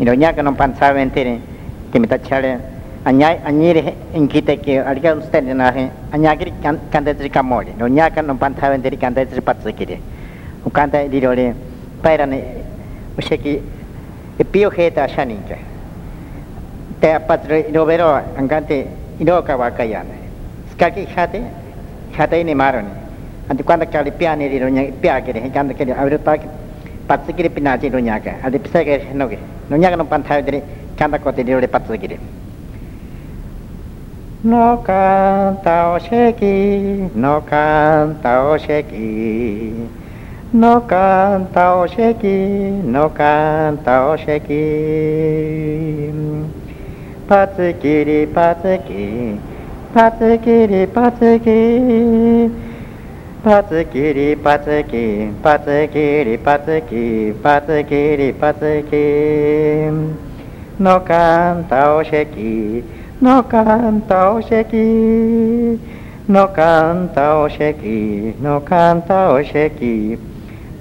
y doña que no pensaba en ti que me tachara aña añire en quite que alguien usted en aje aña que cante tri camole doña que no pensaba en ti cante tri patzikire o cante dirole para ne o sea que el pio jeta ya ninja te apatro y no vero angante y no acaba callando es que aquí jate jate ni maro ni. Ante cuando que le pia ni que le encanta que pinache doña que al no que Nonya no pantalla de canta cotidiano de patzikire. No canta osheki, no canta osheki. No canta osheki, no canta osheki. Patsukiri, パツキリパツキパツキリパツキパツキリパツキのかんたおせきのかんたおせきのかんたおせきのかんたおせき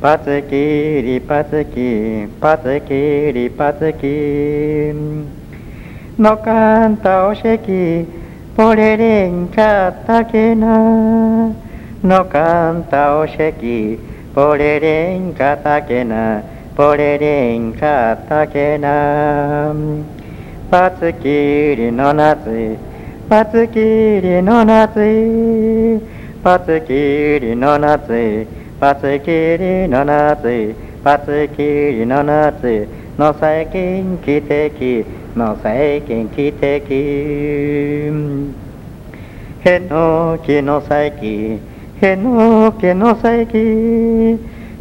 パツキリパツキパツキリパツキのかんたおせきポレリンかったけなのかんたおしゃき。ぽれれんかたけなぼれれんかたけなパツキリの夏。パツキリの夏。パツキリの夏。パツキリの夏。パツキリの夏。の最近奇跡の最近奇跡へのきの最近。へのきのさ佐き。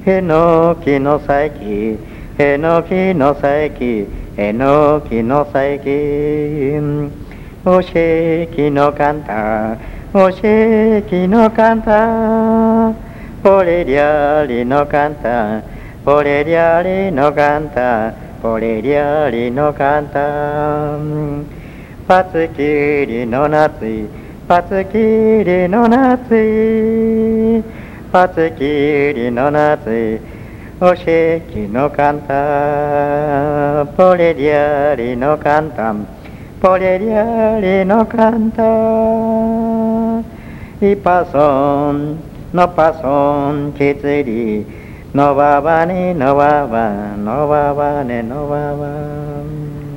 へのきのさ佐き。へのきのさ佐き。へのきのさ佐き。おしきのかんた。おしきのかんた。おれりありのかんた。おれりありのかんた。おれりありのかんた。パつきりのな夏パツキリの夏パツキリの夏おしきのカンタポレリアリのカンタポレリアリのカンタイパソンのパソンきつりのわわねのわわのわわねのわわ